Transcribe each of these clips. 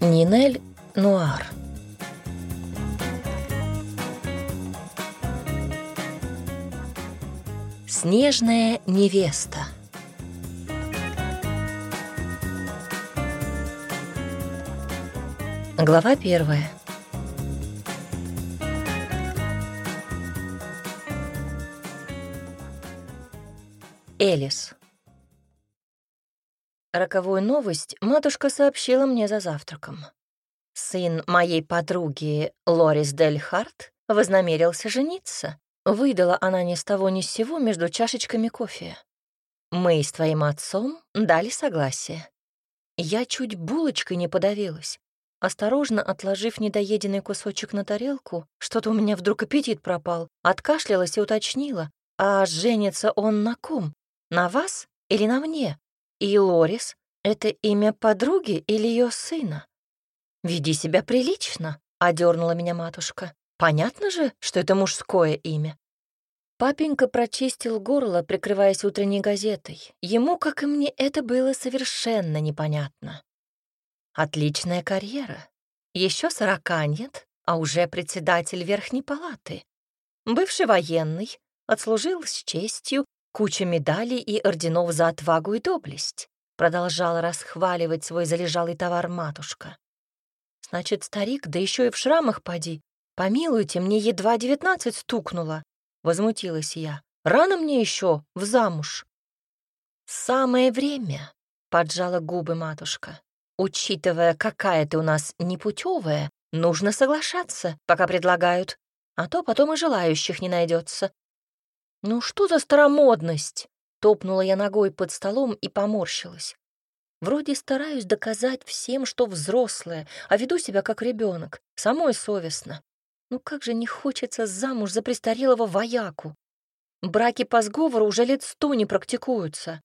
Нинель Нуар. Снежная невеста. Глава первая. Элис. Роковую новость матушка сообщила мне за завтраком. Сын моей подруги Лорис Дель Харт вознамерился жениться. Выдала она ни с того ни с сего между чашечками кофе. Мы с твоим отцом дали согласие. Я чуть булочкой не подавилась. Осторожно отложив недоеденный кусочек на тарелку, что-то у меня вдруг аппетит пропал, откашлялась и уточнила, а женится он на ком? На вас или на мне? И Лорис — это имя подруги или ее сына? «Веди себя прилично», — одернула меня матушка. «Понятно же, что это мужское имя». Папенька прочистил горло, прикрываясь утренней газетой. Ему, как и мне, это было совершенно непонятно. Отличная карьера. Еще сорока нет, а уже председатель Верхней палаты. Бывший военный, отслужил с честью, Куча медалей и орденов за отвагу и доблесть. Продолжала расхваливать свой залежалый товар матушка. Значит, старик, да еще и в шрамах поди. Помилуйте, мне едва девятнадцать стукнуло. Возмутилась я. Рано мне еще в замуж. Самое время, поджала губы матушка. Учитывая, какая ты у нас непутевая, нужно соглашаться, пока предлагают, а то потом и желающих не найдется. «Ну что за старомодность?» — топнула я ногой под столом и поморщилась. Вроде стараюсь доказать всем, что взрослая, а веду себя как ребенок, самой совестно. Ну как же не хочется замуж за престарелого вояку. Браки по сговору уже лет сто не практикуются.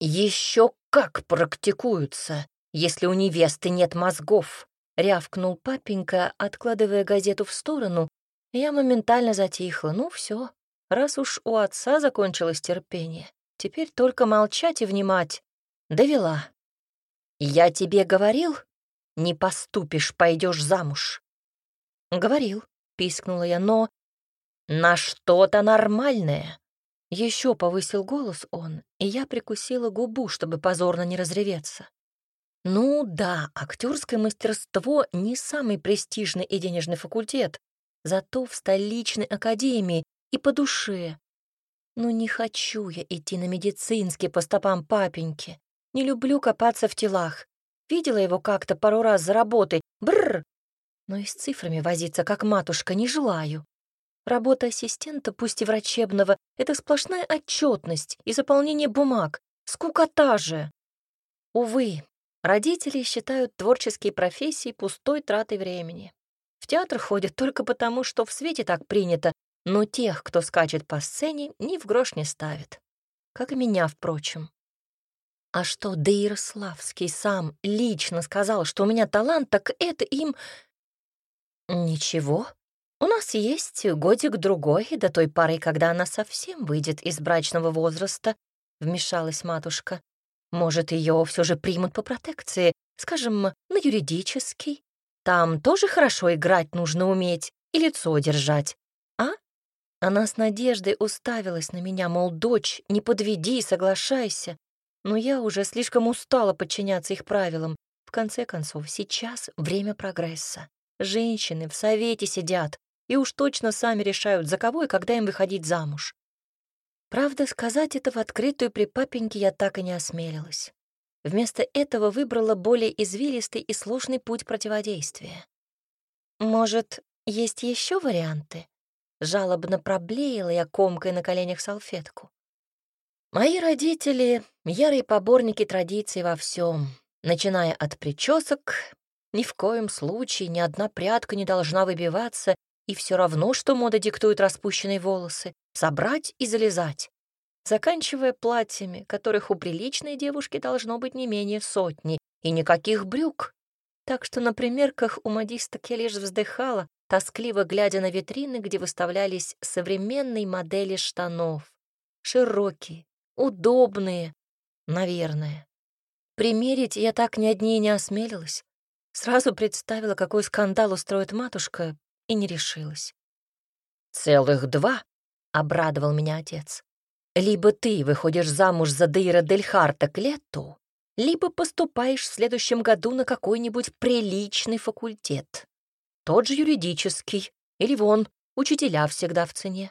Еще как практикуются, если у невесты нет мозгов, рявкнул папенька, откладывая газету в сторону. Я моментально затихла. Ну все, Раз уж у отца закончилось терпение, теперь только молчать и внимать. Довела. «Я тебе говорил, не поступишь, пойдешь замуж». «Говорил», — пискнула я, — «но...» «На что-то нормальное». Еще повысил голос он, и я прикусила губу, чтобы позорно не разреветься. Ну да, актерское мастерство не самый престижный и денежный факультет, зато в столичной академии и по душе. Но не хочу я идти на медицинский по стопам папеньки. Не люблю копаться в телах. Видела его как-то пару раз за работой. Бррр! Но и с цифрами возиться, как матушка, не желаю. Работа ассистента, пусть и врачебного, — это сплошная отчетность и заполнение бумаг. Скукота же! Увы, родители считают творческие профессии пустой тратой времени. В театр ходят только потому, что в свете так принято, но тех, кто скачет по сцене, ни в грош не ставит. Как и меня, впрочем. А что Дейрославский сам лично сказал, что у меня талант, так это им... Ничего. У нас есть годик-другой до той поры, когда она совсем выйдет из брачного возраста, вмешалась матушка. Может, ее все же примут по протекции, скажем, на юридический. Там тоже хорошо играть нужно уметь и лицо держать. Она с надеждой уставилась на меня, мол, дочь, не подведи, соглашайся. Но я уже слишком устала подчиняться их правилам. В конце концов, сейчас время прогресса. Женщины в совете сидят и уж точно сами решают, за кого и когда им выходить замуж. Правда, сказать это в открытую при папеньке я так и не осмелилась. Вместо этого выбрала более извилистый и сложный путь противодействия. Может, есть еще варианты? Жалобно проблеяла я комкой на коленях салфетку. Мои родители — ярые поборники традиций во всем, начиная от причесок. Ни в коем случае ни одна прядка не должна выбиваться, и все равно, что мода диктует распущенные волосы, собрать и залезать. Заканчивая платьями, которых у приличной девушки должно быть не менее сотни, и никаких брюк. Так что на примерках у модисток я лишь вздыхала, тоскливо глядя на витрины, где выставлялись современные модели штанов. Широкие, удобные, наверное. Примерить я так ни одни не осмелилась. Сразу представила, какой скандал устроит матушка, и не решилась. «Целых два?» — обрадовал меня отец. «Либо ты выходишь замуж за Дейра Дельхарта к лету, либо поступаешь в следующем году на какой-нибудь приличный факультет. Тот же юридический, или вон, учителя всегда в цене.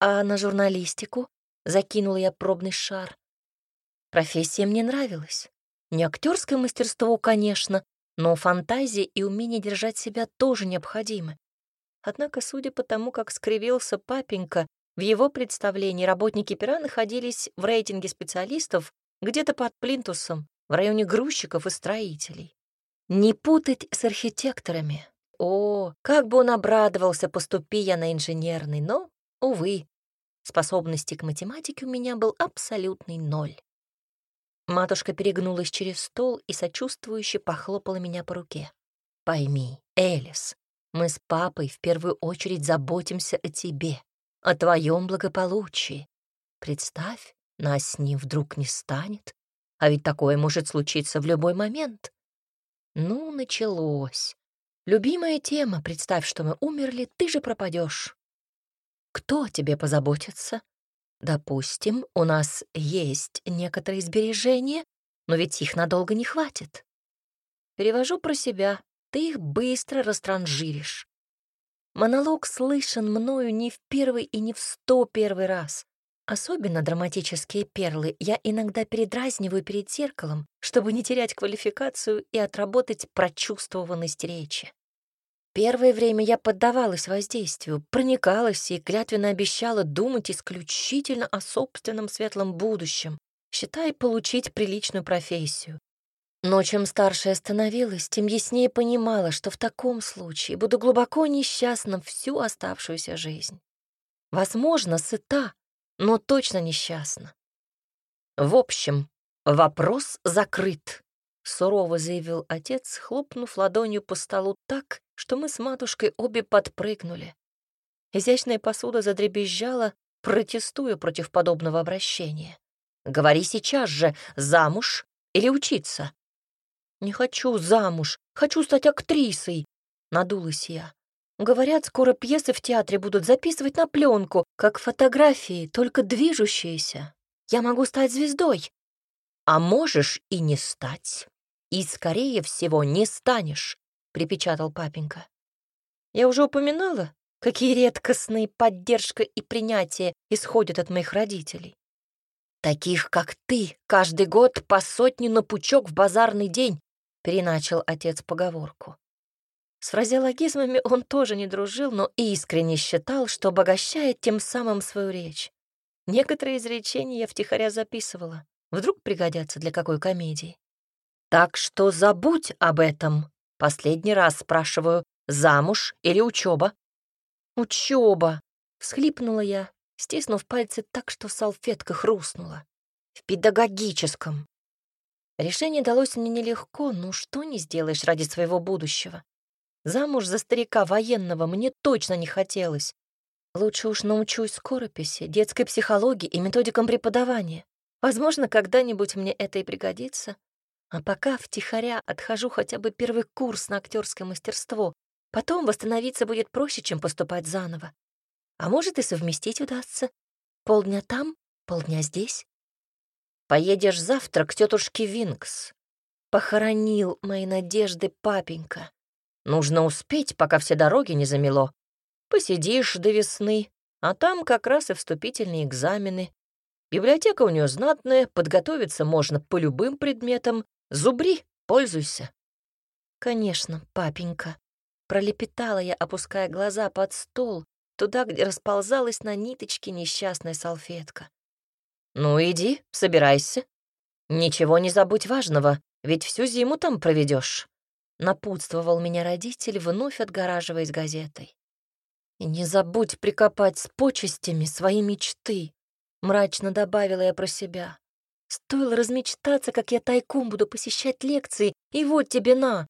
А на журналистику закинула я пробный шар. Профессия мне нравилась. Не актерское мастерство, конечно, но фантазия и умение держать себя тоже необходимы. Однако, судя по тому, как скривился папенька, в его представлении работники пера находились в рейтинге специалистов где-то под плинтусом, в районе грузчиков и строителей. Не путать с архитекторами. О, как бы он обрадовался, поступи я на инженерный, но, увы, способности к математике у меня был абсолютный ноль. Матушка перегнулась через стол и сочувствующе похлопала меня по руке. «Пойми, Элис, мы с папой в первую очередь заботимся о тебе, о твоем благополучии. Представь, нас с ним вдруг не станет, а ведь такое может случиться в любой момент. Ну, началось. Любимая тема, представь, что мы умерли, ты же пропадешь. Кто о тебе позаботится? Допустим, у нас есть некоторые сбережения, но ведь их надолго не хватит. Перевожу про себя, ты их быстро растранжиришь. Монолог слышен мною не в первый и не в сто первый раз. Особенно драматические перлы я иногда передразниваю перед зеркалом, чтобы не терять квалификацию и отработать прочувствованность речи. Первое время я поддавалась воздействию, проникалась и клятвенно обещала думать исключительно о собственном светлом будущем, считая получить приличную профессию. Но чем старше я становилась, тем яснее понимала, что в таком случае буду глубоко несчастна всю оставшуюся жизнь. Возможно, сыта, но точно несчастна. В общем, вопрос закрыт, — сурово заявил отец, хлопнув ладонью по столу так, что мы с матушкой обе подпрыгнули. Изящная посуда задребезжала, протестуя против подобного обращения. «Говори сейчас же, замуж или учиться?» «Не хочу замуж, хочу стать актрисой», — надулась я. Говорят, скоро пьесы в театре будут записывать на пленку, как фотографии, только движущиеся. Я могу стать звездой. А можешь и не стать. И, скорее всего, не станешь, припечатал папенька. Я уже упоминала, какие редкостные поддержка и принятие исходят от моих родителей. Таких, как ты, каждый год по сотне на пучок в базарный день, переначал отец поговорку. С фразеологизмами он тоже не дружил, но искренне считал, что обогащает тем самым свою речь. Некоторые изречения я втихаря записывала. Вдруг пригодятся для какой комедии. Так что забудь об этом. Последний раз спрашиваю, замуж или учеба? Учеба, всхлипнула я, стиснув пальцы так, что салфетка хрустнула. В педагогическом. Решение далось мне нелегко, но что не сделаешь ради своего будущего. Замуж за старика военного мне точно не хотелось. Лучше уж научусь скорописи, детской психологии и методикам преподавания. Возможно, когда-нибудь мне это и пригодится. А пока втихаря отхожу хотя бы первый курс на актерское мастерство. Потом восстановиться будет проще, чем поступать заново. А может, и совместить удастся. Полдня там, полдня здесь. Поедешь завтра к тетушке Винкс. Похоронил мои надежды папенька. Нужно успеть, пока все дороги не замело. Посидишь до весны, а там как раз и вступительные экзамены. Библиотека у нее знатная, подготовиться можно по любым предметам. Зубри, пользуйся. Конечно, папенька. Пролепетала я, опуская глаза под стол, туда, где расползалась на ниточке несчастная салфетка. «Ну иди, собирайся. Ничего не забудь важного, ведь всю зиму там проведешь. Напутствовал меня родитель, вновь отгораживаясь газетой. «И не забудь прикопать с почестями свои мечты», — мрачно добавила я про себя. «Стоило размечтаться, как я тайком буду посещать лекции, и вот тебе на!»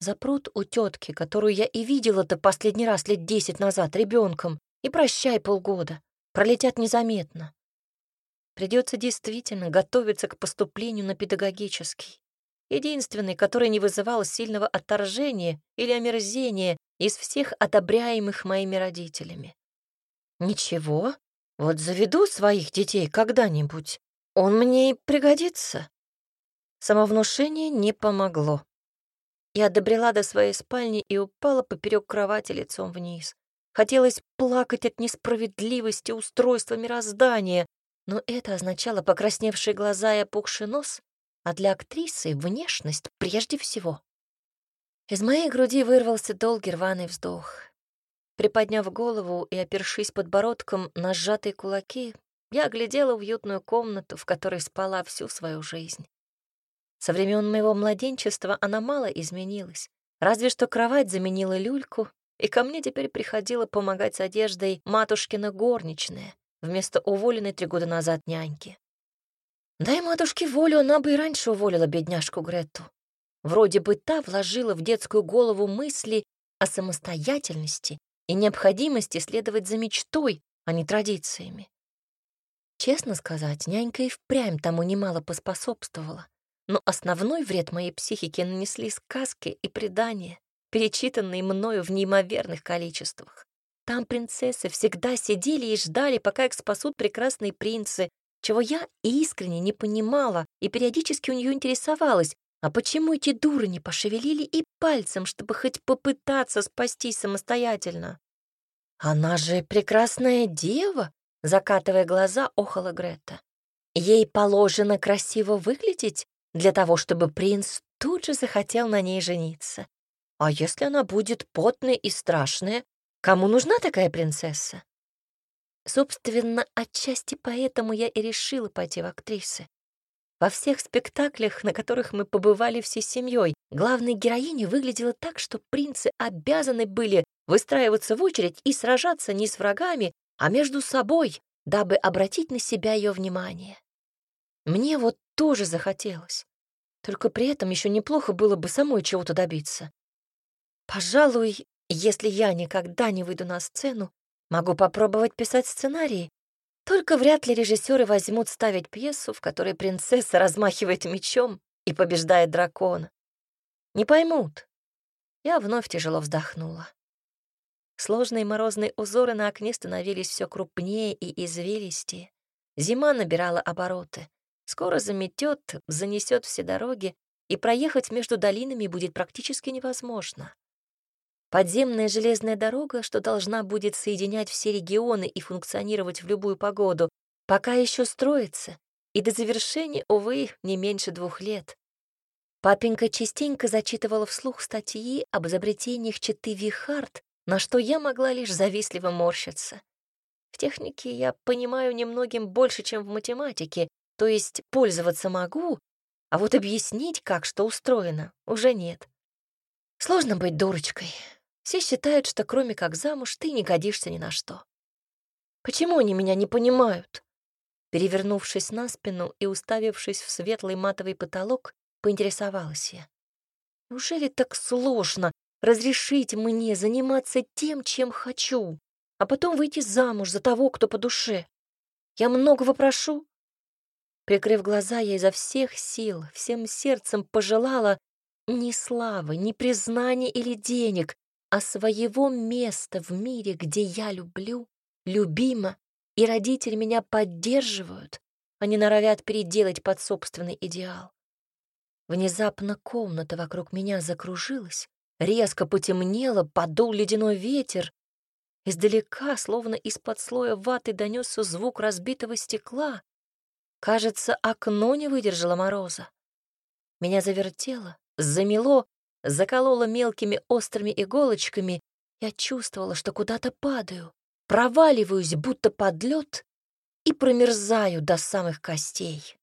Запрут у тетки, которую я и видела-то последний раз лет десять назад ребенком, и прощай полгода. Пролетят незаметно. Придется действительно готовиться к поступлению на педагогический. единственный, который не вызывал сильного отторжения или омерзения из всех одобряемых моими родителями. Ничего, вот заведу своих детей когда-нибудь, он мне и пригодится. Самовнушение не помогло. Я добрела до своей спальни и упала поперек кровати лицом вниз. Хотелось плакать от несправедливости устройства мироздания, но это означало покрасневшие глаза и опухший нос, а для актрисы внешность прежде всего. Из моей груди вырвался долгий рваный вздох. Приподняв голову и опершись подбородком на сжатые кулаки, я оглядела уютную комнату, в которой спала всю свою жизнь. Со времен моего младенчества она мало изменилась, разве что кровать заменила люльку, и ко мне теперь приходила помогать с одеждой матушкина горничная вместо уволенной три года назад няньки. Дай матушке волю, она бы и раньше уволила бедняжку Грету. Вроде бы та вложила в детскую голову мысли о самостоятельности и необходимости следовать за мечтой, а не традициями. Честно сказать, нянька и впрямь тому немало поспособствовала. Но основной вред моей психике нанесли сказки и предания, перечитанные мною в неимоверных количествах. Там принцессы всегда сидели и ждали, пока их спасут прекрасные принцы, чего я искренне не понимала и периодически у нее интересовалась, а почему эти дуры не пошевелили и пальцем, чтобы хоть попытаться спастись самостоятельно? Она же прекрасная дева, закатывая глаза, охала Грета. Ей положено красиво выглядеть, для того, чтобы принц тут же захотел на ней жениться. А если она будет потная и страшная, кому нужна такая принцесса? Собственно, отчасти поэтому я и решила пойти в актрисы. Во всех спектаклях, на которых мы побывали всей семьей, главная героиня выглядела так, что принцы обязаны были выстраиваться в очередь и сражаться не с врагами, а между собой, дабы обратить на себя ее внимание. Мне вот тоже захотелось. Только при этом еще неплохо было бы самой чего-то добиться. Пожалуй, если я никогда не выйду на сцену, могу попробовать писать сценарии. Только вряд ли режиссеры возьмут ставить пьесу, в которой принцесса размахивает мечом и побеждает дракона. Не поймут. Я вновь тяжело вздохнула. Сложные морозные узоры на окне становились все крупнее и извилистее. Зима набирала обороты. Скоро заметет, занесет все дороги, и проехать между долинами будет практически невозможно. Подземная железная дорога, что должна будет соединять все регионы и функционировать в любую погоду, пока еще строится, и до завершения, увы, не меньше двух лет. Папенька частенько зачитывала вслух статьи об изобретениях Читы Вихард, на что я могла лишь завистливо морщиться. В технике я понимаю немногим больше, чем в математике, то есть пользоваться могу, а вот объяснить, как что устроено, уже нет. Сложно быть дурочкой. Все считают, что кроме как замуж ты не годишься ни на что. Почему они меня не понимают? Перевернувшись на спину и уставившись в светлый матовый потолок, поинтересовалась я. Неужели так сложно разрешить мне заниматься тем, чем хочу, а потом выйти замуж за того, кто по душе? Я многого прошу, Прикрыв глаза, я изо всех сил, всем сердцем пожелала ни славы, ни признания или денег, а своего места в мире, где я люблю, любима, и родители меня поддерживают, они норовят переделать под собственный идеал. Внезапно комната вокруг меня закружилась, резко потемнело, подул ледяной ветер. Издалека, словно из-под слоя ваты, донесся звук разбитого стекла, Кажется, окно не выдержало мороза. Меня завертело, замело, закололо мелкими острыми иголочками. Я чувствовала, что куда-то падаю, проваливаюсь, будто под лед, и промерзаю до самых костей.